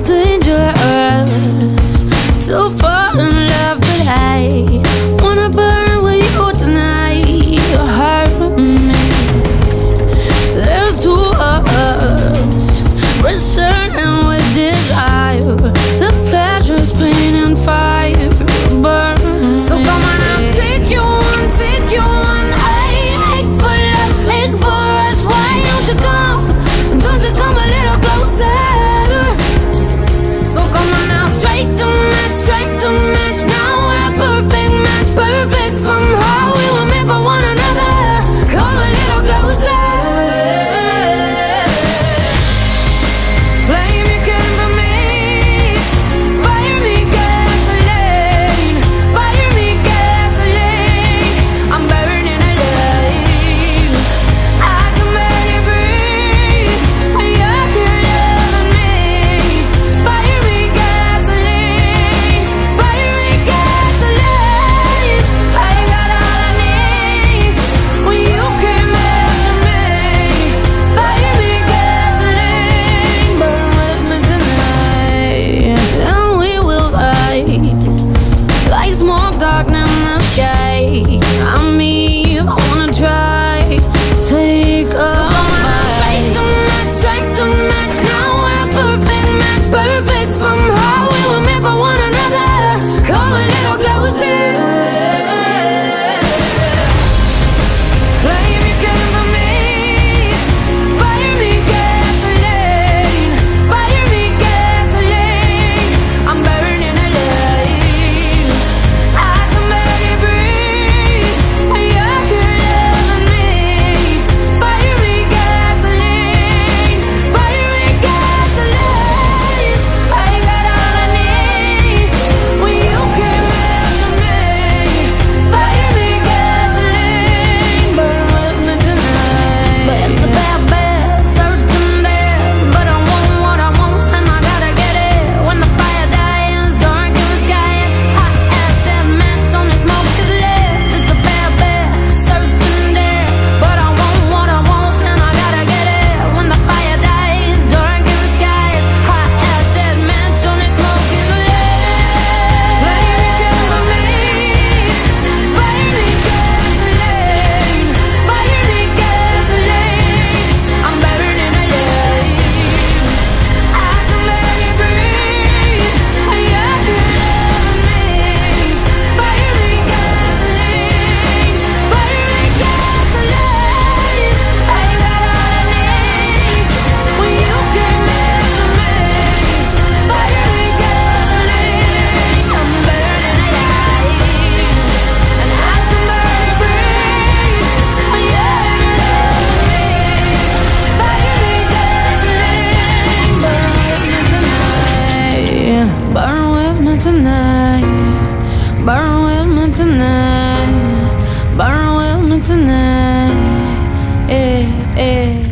dangerous Too far in love, but I Burn with me tonight. Yeah, yeah.